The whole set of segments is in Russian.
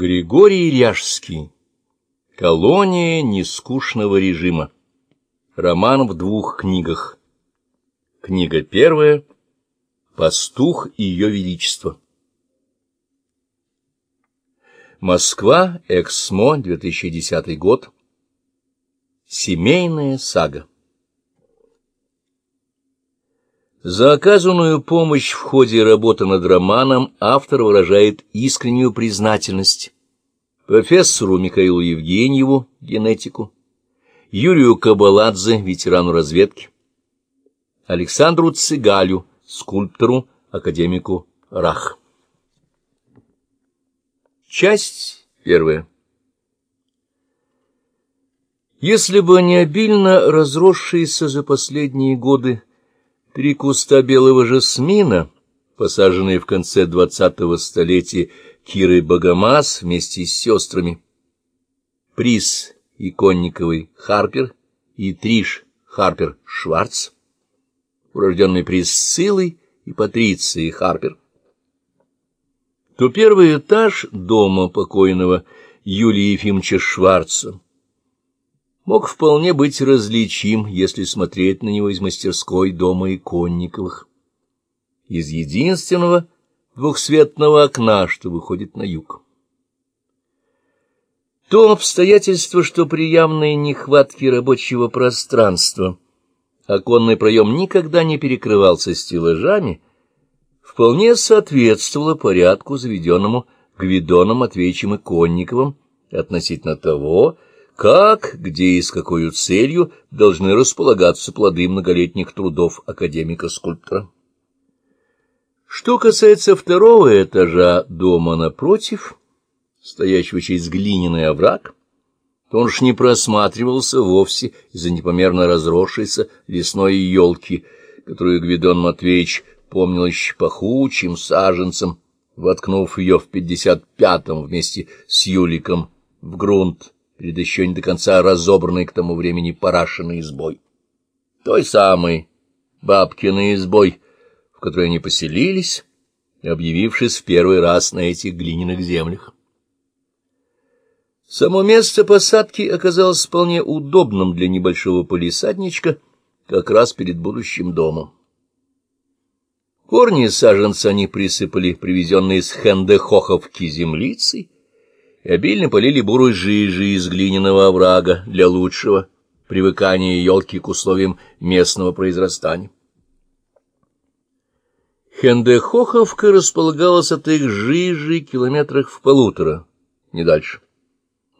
Григорий Ряжский. Колония нескучного режима. Роман в двух книгах. Книга первая. Пастух и ее величество. Москва, Эксмо, 2010 год. Семейная сага. За оказанную помощь в ходе работы над романом автор выражает искреннюю признательность профессору Михаилу Евгеньеву, генетику, Юрию Кабаладзе, ветерану разведки, Александру Цыгалю, скульптору, академику Рах. Часть первая. Если бы не обильно разросшиеся за последние годы Три куста белого жасмина, посаженные в конце двадцатого столетия Кирой Богомаз вместе с сестрами, приз иконниковый Харпер и Триш Харпер Шварц, урожденный приз Силой и Патрицией Харпер, то первый этаж дома покойного Юлии Ефимовича Шварца мог вполне быть различим, если смотреть на него из мастерской дома Иконниковых, из единственного двухсветного окна, что выходит на юг. То обстоятельство, что при явной нехватке рабочего пространства оконный проем никогда не перекрывался стеллажами, вполне соответствовало порядку, заведенному Гвидоном Матвеевичем Иконниковым относительно того, как, где и с какой целью должны располагаться плоды многолетних трудов академика-скульптора. Что касается второго этажа дома напротив, стоящего через глиняный овраг, то он уж не просматривался вовсе из-за непомерно разросшейся лесной елки, которую Гвидон Матвеевич помнил еще пахучим саженцем, воткнув ее в пятьдесят пятом вместе с Юликом в грунт перед еще не до конца разобранной к тому времени парашиной избой. Той самой бабкиной избой, в которой они поселились, объявившись в первый раз на этих глиняных землях. Само место посадки оказалось вполне удобным для небольшого полисадничка, как раз перед будущим домом. Корни саженца они присыпали привезенные из Хендехоховки землицей, и обильно полили бурой жижи из глиняного оврага для лучшего привыкания елки к условиям местного произрастания. Хендехоховка располагалась от их жижи километрах в полутора, не дальше.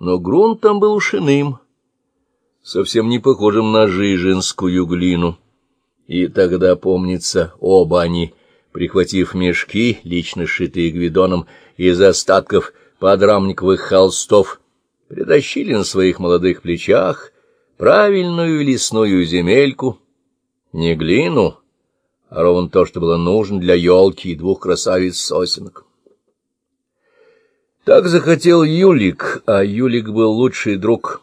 Но грунт там был ушиным, совсем не похожим на жижинскую глину. И тогда, помнится, оба они, прихватив мешки, лично сшитые гвидоном, из остатков подрамниковых холстов, притащили на своих молодых плечах правильную лесную земельку, не глину, а ровно то, что было нужно для елки и двух красавиц-сосенок. Так захотел Юлик, а Юлик был лучший друг,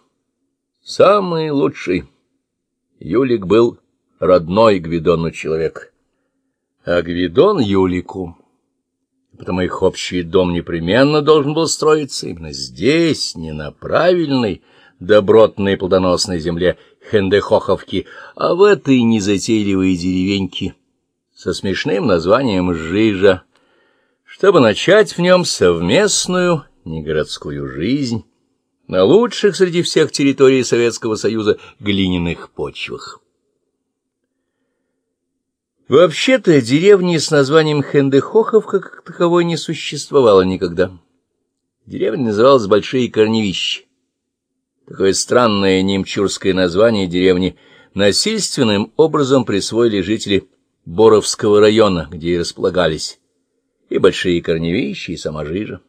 самый лучший. Юлик был родной Гвидону человек, а Гвидон Юлику потому их общий дом непременно должен был строиться именно здесь, не на правильной, добротной плодоносной земле Хендехоховки, а в этой незатейливой деревеньке со смешным названием «Жижа», чтобы начать в нем совместную негородскую жизнь на лучших среди всех территорий Советского Союза глиняных почвах. Вообще-то деревни с названием Хендехоховка как таковой не существовало никогда. Деревня называлась Большие Корневищи. Такое странное немчурское название деревни насильственным образом присвоили жители Боровского района, где и располагались и Большие Корневищи, и сама Жижа.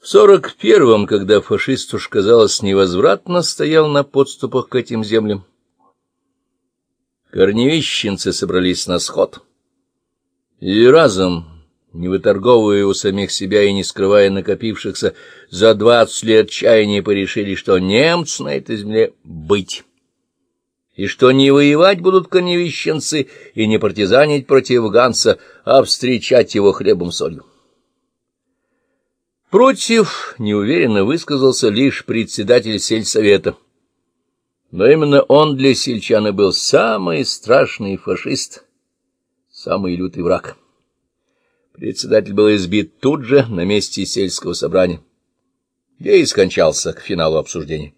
В сорок первом, когда фашист уж, казалось, невозвратно стоял на подступах к этим землям, Корневищенцы собрались на сход. И разом, не выторговывая у самих себя и не скрывая накопившихся за двадцать лет чаяния, порешили, что немцы на этой земле быть. И что не воевать будут корневищенцы и не партизанить против Ганса, а встречать его хлебом солью. Против неуверенно высказался лишь председатель сельсовета. Но именно он для сельчана был самый страшный фашист, самый лютый враг. Председатель был избит тут же, на месте сельского собрания, где и скончался к финалу обсуждения.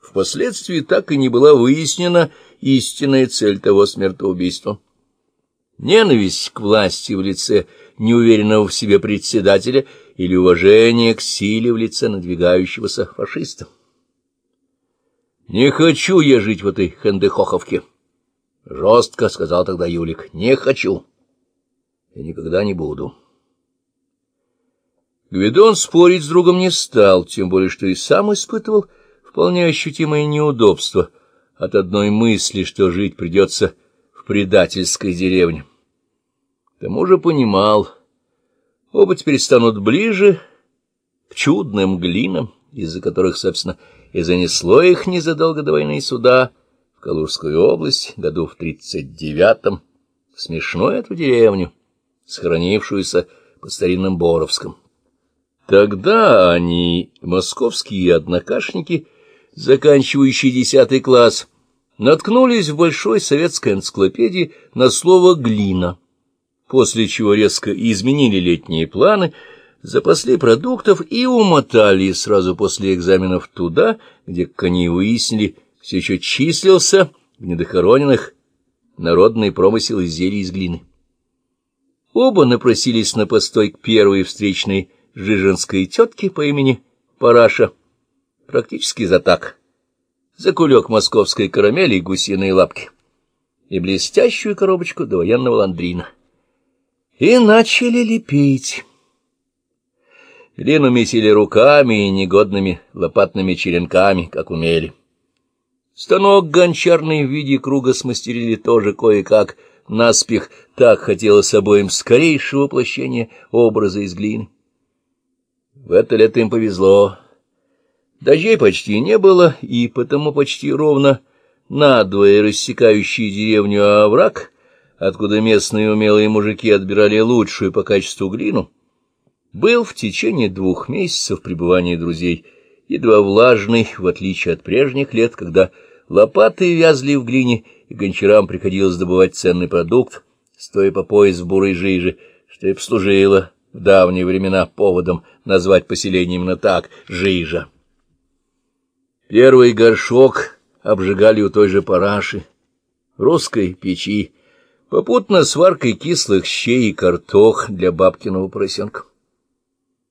Впоследствии так и не была выяснена истинная цель того смертоубийства. Ненависть к власти в лице неуверенного в себе председателя или уважение к силе в лице надвигающегося фашиста. «Не хочу я жить в этой хендехоховке», — жестко сказал тогда Юлик. «Не хочу» и никогда не буду. Гвидон спорить с другом не стал, тем более, что и сам испытывал вполне ощутимое неудобство от одной мысли, что жить придется в предательской деревне. К тому же понимал, оба теперь станут ближе к чудным глинам, из-за которых, собственно, и занесло их незадолго до войны суда в Калужскую область, году в тридцать девятом, в смешную эту деревню сохранившуюся под старинным Боровском. Тогда они, московские однокашники, заканчивающие десятый класс, наткнулись в большой советской энциклопедии на слово «глина», после чего резко изменили летние планы, запасли продуктов и умотали сразу после экзаменов туда, где, как они выяснили, все еще числился в недохороненных народный промысел изделий из глины. Оба напросились на постой к первой встречной жиженской тетке по имени Параша. Практически за так. За кулек московской карамели и гусиные лапки. И блестящую коробочку до военного ландрина. И начали лепить. Глину месили руками и негодными лопатными черенками, как умели. Станок гончарный в виде круга смастерили тоже кое-как — наспех, так хотелось обоим скорейшего воплощения образа из глины. В это лето им повезло. Дождей почти не было, и потому почти ровно надвое рассекающий деревню овраг, откуда местные умелые мужики отбирали лучшую по качеству глину, был в течение двух месяцев пребывания друзей едва влажный, в отличие от прежних лет, когда лопаты вязли в глине и гончарам приходилось добывать ценный продукт, стоя по пояс в бурой жиже, что и послужило в давние времена поводом назвать поселение именно так — Жижа. Первый горшок обжигали у той же параши, русской печи, попутно сваркой кислых щей и картох для бабкиного поросенка.